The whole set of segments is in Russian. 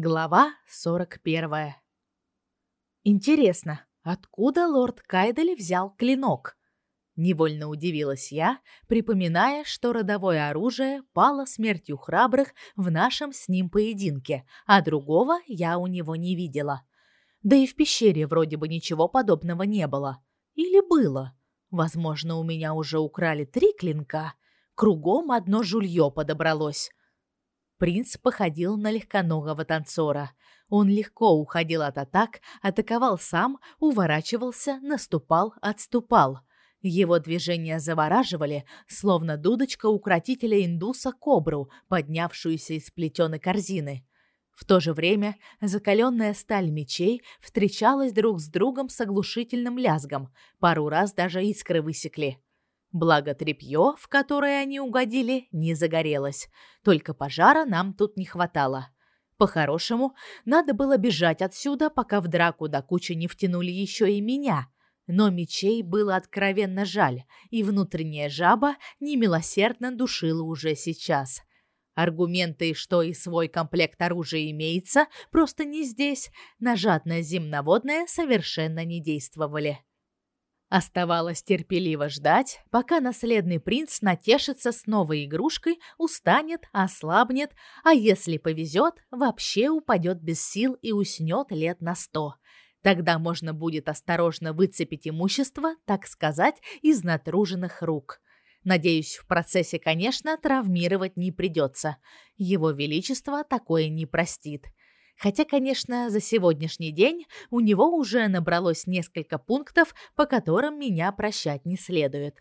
Глава 41. Интересно, откуда лорд Кайдели взял клинок? Невольно удивилась я, припоминая, что родовое оружие пало смертью храбрых в нашем с ним поединке, а другого я у него не видела. Да и в пещере вроде бы ничего подобного не было. Или было? Возможно, у меня уже украли три клинка. Кругом одно жулье подобралось. Принц походил на легконогого танцора. Он легко уходил от атак, атаковал сам, уворачивался, наступал, отступал. Его движения завораживали, словно дудочка укротителя индуса кобру, поднявшуюся из плетеной корзины. В то же время закаленная сталь мечей встречалась друг с другом с оглушительным лязгом, пару раз даже искры высекли. Благо тряпье, в которое они угодили, не загорелось. Только пожара нам тут не хватало. По-хорошему, надо было бежать отсюда, пока в драку до кучи не втянули еще и меня. Но мечей было откровенно жаль, и внутренняя жаба немилосердно душила уже сейчас. Аргументы, что и свой комплект оружия имеется, просто не здесь, на жадное земноводное совершенно не действовали. Оставалось терпеливо ждать, пока наследный принц натешится с новой игрушкой, устанет, ослабнет, а если повезет, вообще упадет без сил и уснет лет на сто. Тогда можно будет осторожно выцепить имущество, так сказать, из натруженных рук. Надеюсь, в процессе, конечно, травмировать не придется. Его величество такое не простит. Хотя, конечно, за сегодняшний день у него уже набралось несколько пунктов, по которым меня прощать не следует.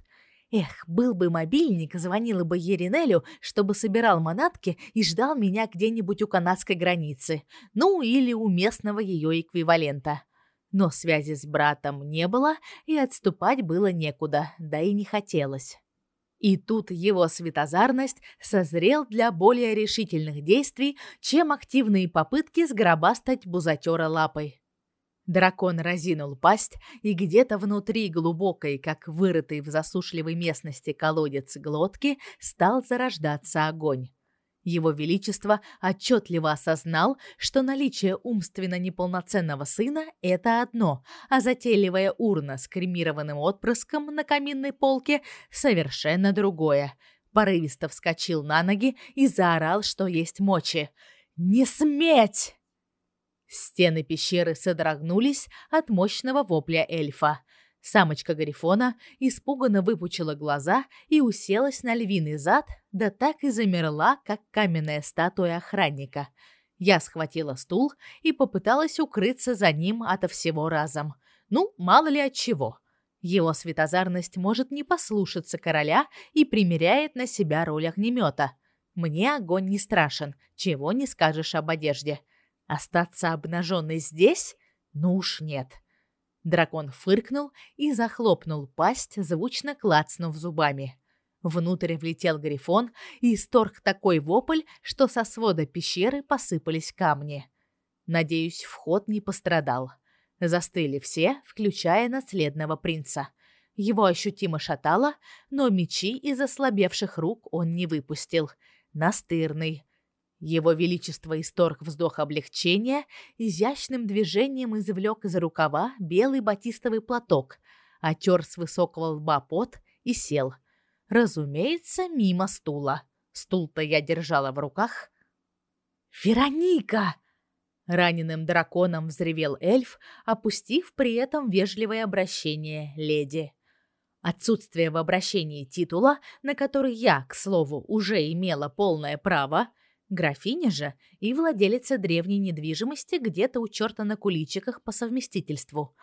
Эх, был бы мобильник, звонила бы Еринелю, чтобы собирал манатки и ждал меня где-нибудь у канадской границы, ну или у местного ее эквивалента. Но связи с братом не было, и отступать было некуда, да и не хотелось. И тут его светозарность созрел для более решительных действий, чем активные попытки сгробастать бузатера лапой. Дракон разинул пасть, и где-то внутри глубокой, как вырытый в засушливой местности колодец глотки, стал зарождаться огонь. Его величество отчетливо осознал, что наличие умственно неполноценного сына это одно, а затейливая урна с кремированным отпрыском на каминной полке совершенно другое. Порывисто вскочил на ноги и заорал, что есть мочи. «Не сметь!» Стены пещеры содрогнулись от мощного вопля эльфа. Самочка Гарифона испуганно выпучила глаза и уселась на львиный зад, да так и замерла, как каменная статуя охранника. Я схватила стул и попыталась укрыться за ним ото всего разом. Ну, мало ли от чего. Его светозарность может не послушаться короля и примеряет на себя роль огнемета. Мне огонь не страшен, чего не скажешь об одежде. Остаться обнаженной здесь? Ну уж нет. — Дракон фыркнул и захлопнул пасть, звучно клацнув зубами. Внутрь влетел грифон и исторг такой вопль, что со свода пещеры посыпались камни. Надеюсь, вход не пострадал. Застыли все, включая наследного принца. Его ощутимо шатало, но мечи из ослабевших рук он не выпустил. Настырный. Его величество исторг вздох облегчения, изящным движением извлек из рукава белый батистовый платок, отер с высокого лба пот и сел. Разумеется, мимо стула. Стул-то я держала в руках. «Вероника!» Раненым драконом взревел эльф, опустив при этом вежливое обращение леди. Отсутствие в обращении титула, на который я, к слову, уже имела полное право, Графиня же и владелица древней недвижимости где-то у черта на куличиках по совместительству,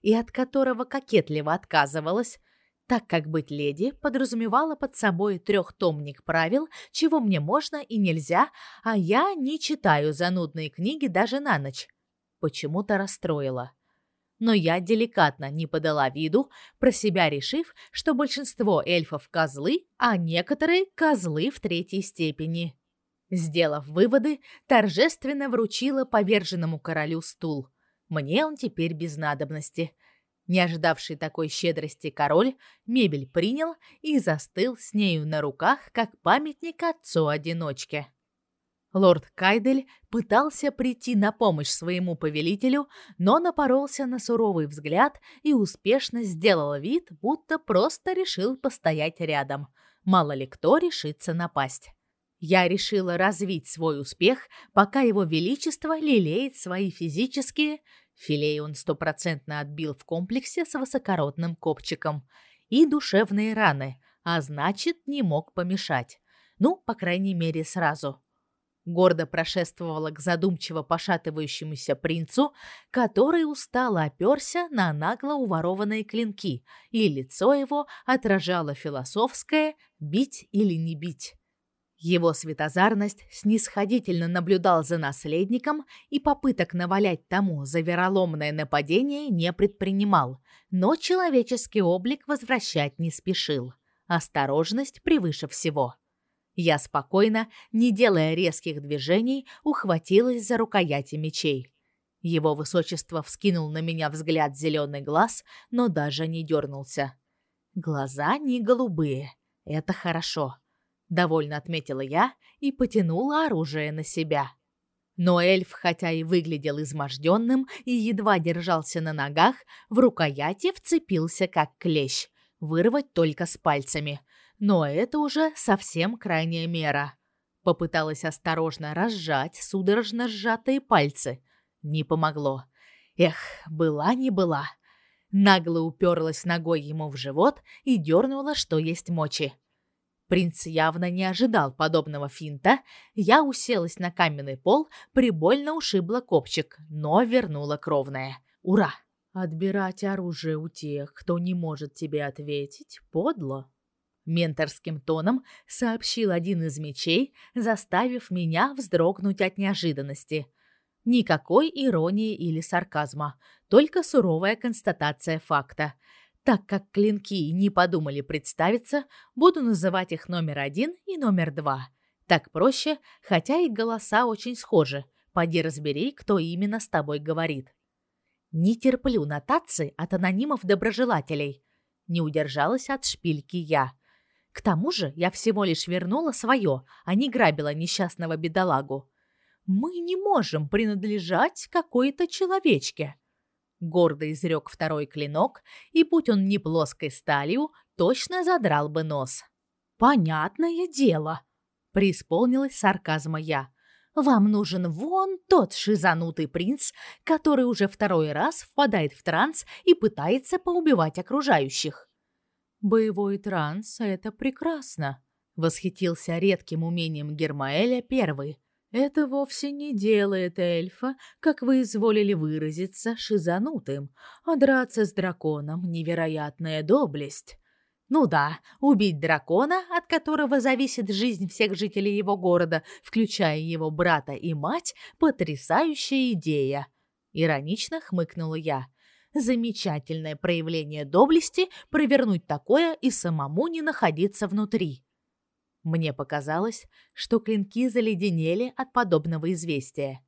и от которого кокетливо отказывалась, так как быть леди подразумевала под собой трехтомник правил, чего мне можно и нельзя, а я не читаю занудные книги даже на ночь. Почему-то расстроила. Но я деликатно не подала виду, про себя решив, что большинство эльфов козлы, а некоторые козлы в третьей степени. Сделав выводы, торжественно вручила поверженному королю стул. Мне он теперь без надобности. Не ожидавший такой щедрости король мебель принял и застыл с нею на руках, как памятник отцу-одиночке. Лорд Кайдель пытался прийти на помощь своему повелителю, но напоролся на суровый взгляд и успешно сделал вид, будто просто решил постоять рядом. Мало ли кто решится напасть. Я решила развить свой успех, пока его величество лелеет свои физические, филей он стопроцентно отбил в комплексе с высокородным копчиком, и душевные раны, а значит, не мог помешать. Ну, по крайней мере, сразу гордо прошествовала к задумчиво пошатывающемуся принцу, который устало оперся на нагло уворованные клинки, и лицо его отражало философское «бить или не бить». Его светозарность снисходительно наблюдал за наследником и попыток навалять тому за вероломное нападение не предпринимал, но человеческий облик возвращать не спешил. Осторожность превыше всего. Я спокойно, не делая резких движений, ухватилась за рукояти мечей. Его высочество вскинул на меня взгляд зеленый глаз, но даже не дернулся. Глаза не голубые. Это хорошо, довольно отметила я и потянула оружие на себя. Но эльф, хотя и выглядел изможденным и едва держался на ногах, в рукояти вцепился как клещ. Вырвать только с пальцами. Но это уже совсем крайняя мера. Попыталась осторожно разжать судорожно сжатые пальцы. Не помогло. Эх, была не была. Нагло уперлась ногой ему в живот и дернула, что есть мочи. Принц явно не ожидал подобного финта. Я уселась на каменный пол, прибольно ушибла копчик, но вернула кровное. Ура! Отбирать оружие у тех, кто не может тебе ответить, подло менторским тоном сообщил один из мечей, заставив меня вздрогнуть от неожиданности. Никакой иронии или сарказма, только суровая констатация факта. Так как клинки не подумали представиться, буду называть их номер один и номер два. Так проще, хотя и голоса очень схожи. Поди разбери, кто именно с тобой говорит. Не терплю нотации от анонимов-доброжелателей. Не удержалась от шпильки я. К тому же я всего лишь вернула свое, а не грабила несчастного бедолагу. Мы не можем принадлежать какой-то человечке. Гордо изрек второй клинок, и будь он не плоской сталью, точно задрал бы нос. Понятное дело, преисполнилась сарказма я. Вам нужен вон тот шизанутый принц, который уже второй раз впадает в транс и пытается поубивать окружающих. Боевой транс это прекрасно, восхитился редким умением Гермаэля первый. Это вовсе не делает эльфа, как вы изволили выразиться, шизанутым, а драться с драконом невероятная доблесть. Ну да, убить дракона, от которого зависит жизнь всех жителей его города, включая его брата и мать, потрясающая идея. Иронично хмыкнула я. Замечательное проявление доблести провернуть такое и самому не находиться внутри. Мне показалось, что клинки заледенели от подобного известия.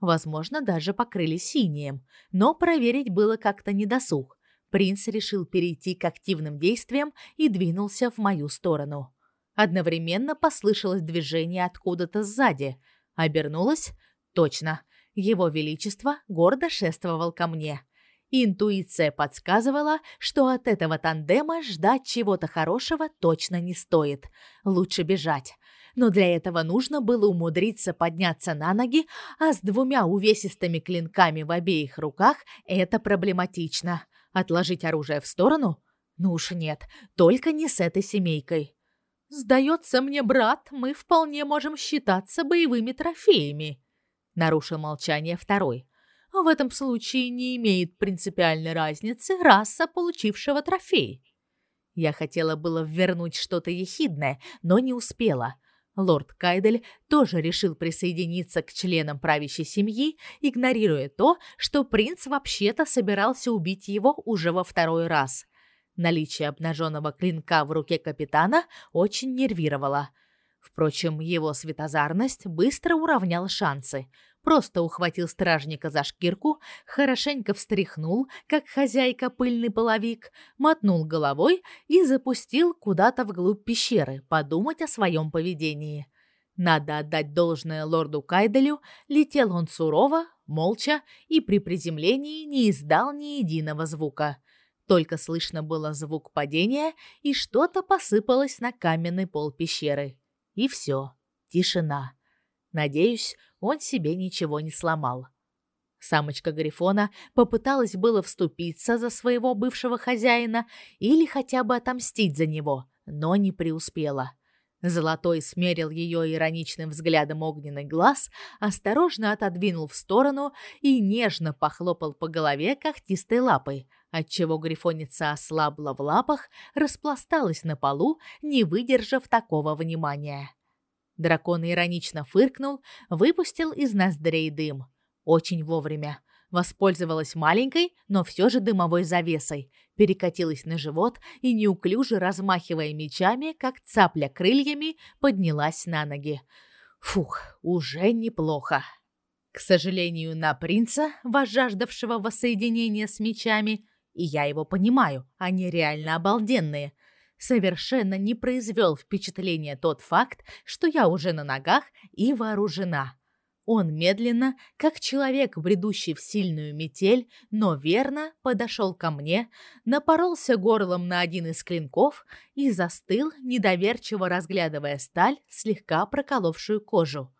Возможно, даже покрылись синим, но проверить было как-то недосуг. Принц решил перейти к активным действиям и двинулся в мою сторону. Одновременно послышалось движение откуда-то сзади. Обернулась. Точно. Его величество гордо шествовал ко мне. Интуиция подсказывала, что от этого тандема ждать чего-то хорошего точно не стоит. Лучше бежать. Но для этого нужно было умудриться подняться на ноги, а с двумя увесистыми клинками в обеих руках это проблематично. Отложить оружие в сторону? Ну уж нет, только не с этой семейкой. Сдается мне, брат, мы вполне можем считаться боевыми трофеями, нарушил молчание второй. В этом случае не имеет принципиальной разницы раса получившего трофей. Я хотела было вернуть что-то ехидное, но не успела. Лорд Кайдель тоже решил присоединиться к членам правящей семьи, игнорируя то, что принц вообще-то собирался убить его уже во второй раз. Наличие обнаженного клинка в руке капитана очень нервировало. Впрочем, его светозарность быстро уравняла шансы – просто ухватил стражника за шкирку, хорошенько встряхнул, как хозяйка пыльный половик, мотнул головой и запустил куда-то вглубь пещеры подумать о своем поведении. Надо отдать должное лорду Кайделю, летел он сурово, молча и при приземлении не издал ни единого звука. Только слышно было звук падения, и что-то посыпалось на каменный пол пещеры. И все, тишина. Надеюсь, он себе ничего не сломал. Самочка Грифона попыталась было вступиться за своего бывшего хозяина или хотя бы отомстить за него, но не преуспела. Золотой смерил ее ироничным взглядом огненный глаз, осторожно отодвинул в сторону и нежно похлопал по голове когтистой лапой, отчего грифоница ослабла в лапах, распласталась на полу, не выдержав такого внимания. Дракон иронично фыркнул, выпустил из ноздрей дым. Очень вовремя воспользовалась маленькой, но все же дымовой завесой, перекатилась на живот и неуклюже размахивая мечами, как цапля крыльями, поднялась на ноги. Фух, уже неплохо. К сожалению, на принца, возжаждавшего воссоединения с мечами, и я его понимаю, они реально обалденные, совершенно не произвел впечатления тот факт, что я уже на ногах и вооружена. Он медленно, как человек, бредущий в сильную метель, но верно подошел ко мне, напоролся горлом на один из клинков и застыл, недоверчиво разглядывая сталь, слегка проколовшую кожу.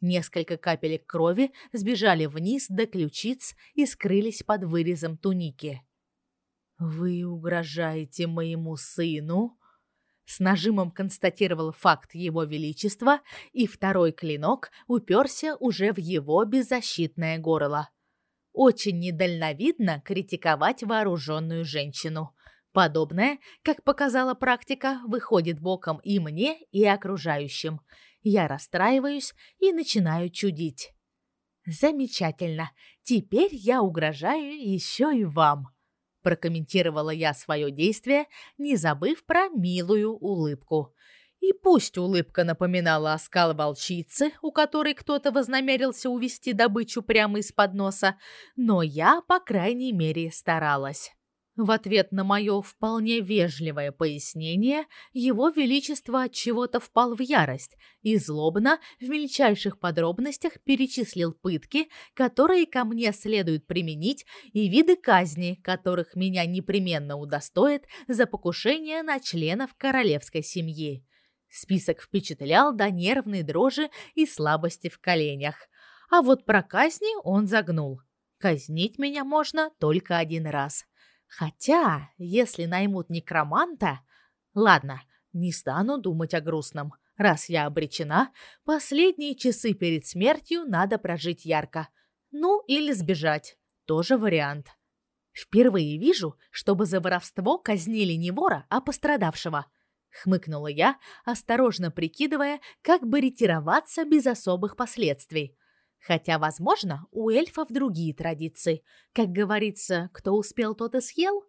Несколько капелек крови сбежали вниз до ключиц и скрылись под вырезом туники. Вы угрожаете моему сыну? С нажимом констатировал факт его величества, и второй клинок уперся уже в его беззащитное горло. Очень недальновидно критиковать вооруженную женщину. Подобное, как показала практика, выходит боком и мне, и окружающим. Я расстраиваюсь и начинаю чудить. Замечательно. Теперь я угрожаю еще и вам прокомментировала я свое действие, не забыв про милую улыбку. И пусть улыбка напоминала оскал волчицы, у которой кто-то вознамерился увести добычу прямо из-под носа, но я, по крайней мере, старалась. В ответ на мое вполне вежливое пояснение, его величество от чего-то впал в ярость и злобно в мельчайших подробностях перечислил пытки, которые ко мне следует применить, и виды казни, которых меня непременно удостоит за покушение на членов королевской семьи. Список впечатлял до нервной дрожи и слабости в коленях. А вот про казни он загнул. Казнить меня можно только один раз. Хотя, если наймут некроманта... Ладно, не стану думать о грустном. Раз я обречена, последние часы перед смертью надо прожить ярко. Ну, или сбежать. Тоже вариант. Впервые вижу, чтобы за воровство казнили не вора, а пострадавшего. Хмыкнула я, осторожно прикидывая, как бы ретироваться без особых последствий. Хотя, возможно, у эльфов другие традиции. Как говорится, кто успел, тот и съел.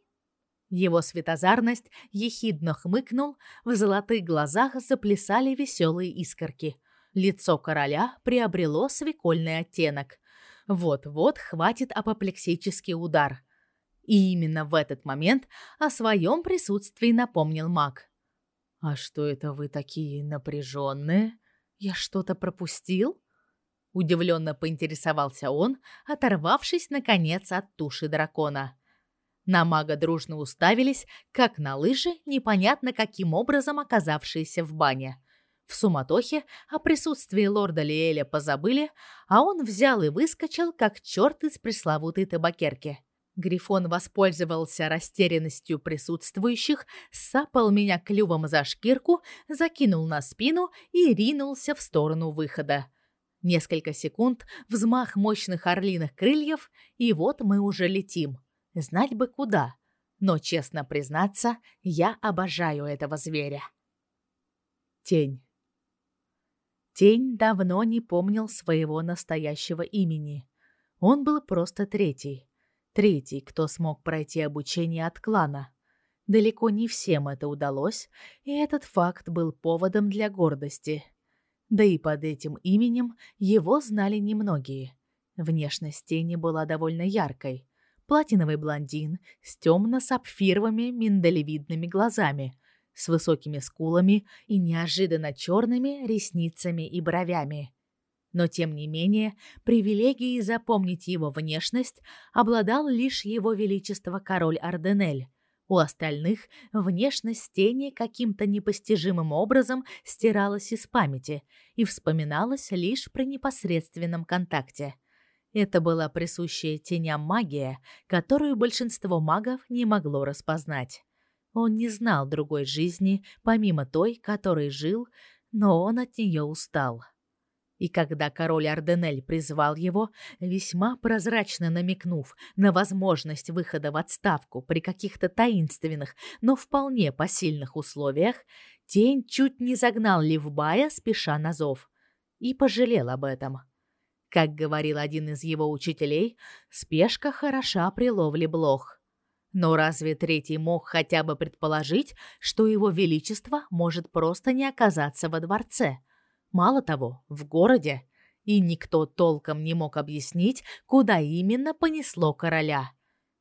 Его светозарность ехидно хмыкнул, в золотых глазах заплясали веселые искорки. Лицо короля приобрело свекольный оттенок. Вот-вот хватит апоплексический удар. И именно в этот момент о своем присутствии напомнил маг. «А что это вы такие напряженные? Я что-то пропустил?» Удивленно поинтересовался он, оторвавшись, наконец, от туши дракона. На мага дружно уставились, как на лыжи, непонятно каким образом оказавшиеся в бане. В суматохе о присутствии лорда Лиэля позабыли, а он взял и выскочил, как черт из пресловутой табакерки. Грифон воспользовался растерянностью присутствующих, сапал меня клювом за шкирку, закинул на спину и ринулся в сторону выхода. Несколько секунд, взмах мощных орлиных крыльев, и вот мы уже летим. Знать бы куда. Но, честно признаться, я обожаю этого зверя. Тень. Тень давно не помнил своего настоящего имени. Он был просто третий. Третий, кто смог пройти обучение от клана. Далеко не всем это удалось, и этот факт был поводом для гордости. Да и под этим именем его знали немногие. Внешность тени была довольно яркой. Платиновый блондин с темно-сапфировыми миндалевидными глазами, с высокими скулами и неожиданно черными ресницами и бровями. Но тем не менее, привилегией запомнить его внешность обладал лишь его величество король Арденель. У остальных внешность тени каким-то непостижимым образом стиралась из памяти и вспоминалась лишь при непосредственном контакте. Это была присущая теням магия, которую большинство магов не могло распознать. Он не знал другой жизни, помимо той, которой жил, но он от нее устал. И когда король Арденель призвал его, весьма прозрачно намекнув на возможность выхода в отставку при каких-то таинственных, но вполне посильных условиях, тень чуть не загнал Ливбая, спеша на зов, и пожалел об этом. Как говорил один из его учителей, спешка хороша при ловле блох. Но разве третий мог хотя бы предположить, что его величество может просто не оказаться во дворце? Мало того, в городе, и никто толком не мог объяснить, куда именно понесло короля.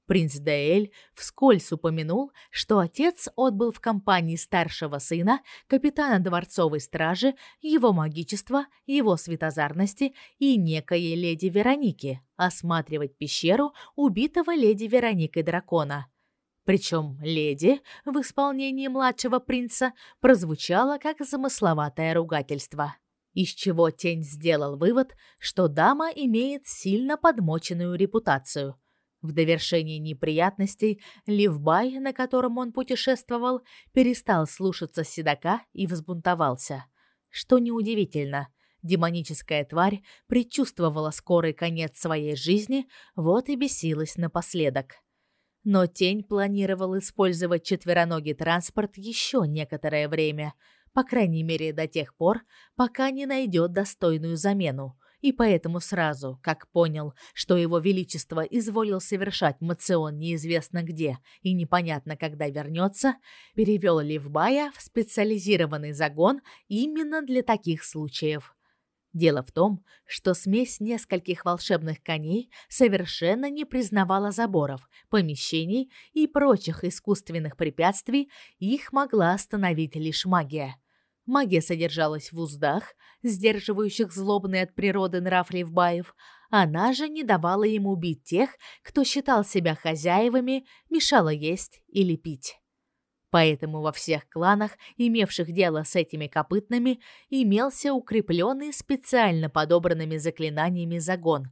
Принц Деэль вскользь упомянул, что отец отбыл в компании старшего сына, капитана дворцовой стражи, его магичества, его светозарности и некой леди Вероники, осматривать пещеру убитого леди Вероникой дракона. Причем леди в исполнении младшего принца прозвучало как замысловатое ругательство. Из чего тень сделал вывод, что дама имеет сильно подмоченную репутацию – в довершение неприятностей Ливбай, на котором он путешествовал, перестал слушаться седока и взбунтовался. Что неудивительно, демоническая тварь предчувствовала скорый конец своей жизни, вот и бесилась напоследок. Но тень планировал использовать четвероногий транспорт еще некоторое время, по крайней мере до тех пор, пока не найдет достойную замену и поэтому сразу, как понял, что его величество изволил совершать мацион неизвестно где и непонятно когда вернется, перевел Ливбая в специализированный загон именно для таких случаев. Дело в том, что смесь нескольких волшебных коней совершенно не признавала заборов, помещений и прочих искусственных препятствий, их могла остановить лишь магия. Магия содержалась в уздах, сдерживающих злобный от природы нрав Левбаев. Она же не давала ему убить тех, кто считал себя хозяевами, мешала есть или пить. Поэтому во всех кланах, имевших дело с этими копытными, имелся укрепленный специально подобранными заклинаниями загон.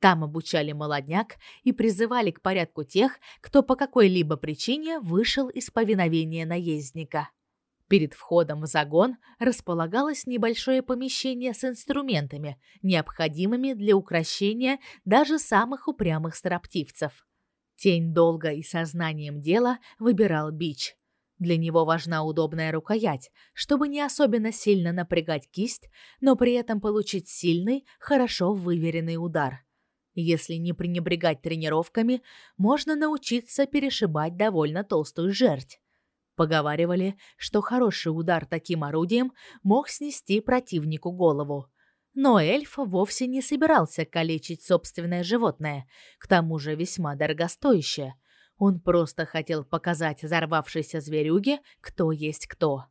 Там обучали молодняк и призывали к порядку тех, кто по какой-либо причине вышел из повиновения наездника. Перед входом в загон располагалось небольшое помещение с инструментами, необходимыми для укрощения даже самых упрямых строптивцев. Тень долго и сознанием дела выбирал бич. Для него важна удобная рукоять, чтобы не особенно сильно напрягать кисть, но при этом получить сильный, хорошо выверенный удар. Если не пренебрегать тренировками, можно научиться перешибать довольно толстую жерть. Поговаривали, что хороший удар таким орудием мог снести противнику голову. Но эльф вовсе не собирался калечить собственное животное, к тому же весьма дорогостоящее. Он просто хотел показать взорвавшейся зверюге, кто есть кто.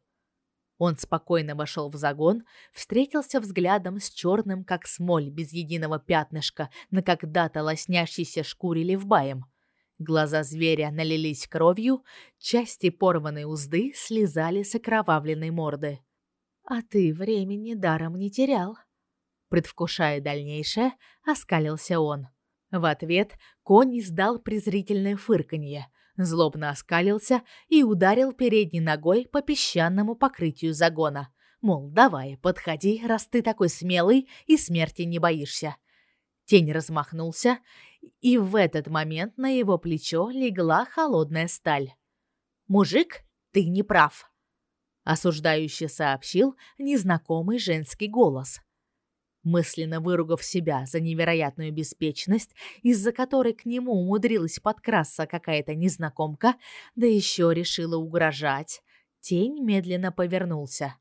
Он спокойно вошел в загон, встретился взглядом с черным, как смоль, без единого пятнышка, на когда-то лоснящейся шкуре левбаем – Глаза зверя налились кровью, части порванной узды слезали с окровавленной морды. «А ты времени даром не терял», — предвкушая дальнейшее, оскалился он. В ответ конь издал презрительное фырканье, злобно оскалился и ударил передней ногой по песчаному покрытию загона. Мол, давай, подходи, раз ты такой смелый и смерти не боишься. Тень размахнулся, и в этот момент на его плечо легла холодная сталь. «Мужик, ты не прав», — осуждающе сообщил незнакомый женский голос. Мысленно выругав себя за невероятную беспечность, из-за которой к нему умудрилась подкрасться какая-то незнакомка, да еще решила угрожать, тень медленно повернулся.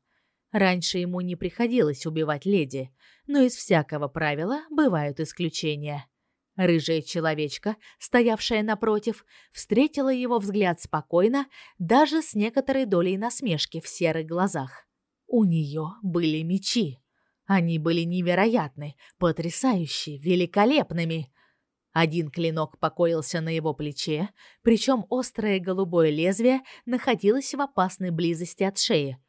Раньше ему не приходилось убивать леди, но из всякого правила бывают исключения. Рыжая человечка, стоявшая напротив, встретила его взгляд спокойно, даже с некоторой долей насмешки в серых глазах. У нее были мечи. Они были невероятны, потрясающие, великолепными. Один клинок покоился на его плече, причем острое голубое лезвие находилось в опасной близости от шеи.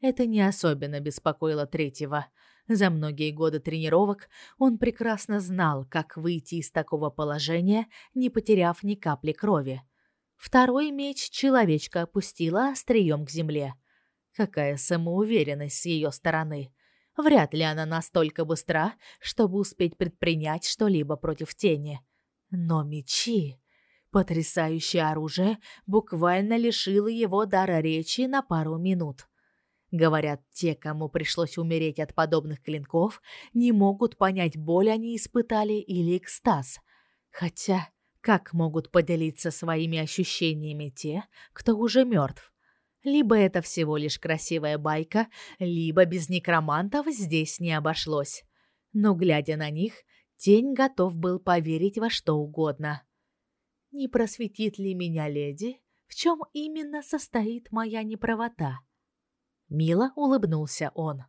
Это не особенно беспокоило третьего. За многие годы тренировок он прекрасно знал, как выйти из такого положения, не потеряв ни капли крови. Второй меч человечка опустила острием к земле. Какая самоуверенность с ее стороны. Вряд ли она настолько быстра, чтобы успеть предпринять что-либо против тени. Но мечи... Потрясающее оружие буквально лишило его дара речи на пару минут. Говорят, те, кому пришлось умереть от подобных клинков, не могут понять, боль они испытали или экстаз. Хотя, как могут поделиться своими ощущениями те, кто уже мертв? Либо это всего лишь красивая байка, либо без некромантов здесь не обошлось. Но, глядя на них, тень готов был поверить во что угодно. Не просветит ли меня леди, в чем именно состоит моя неправота? Мило улыбнулся он.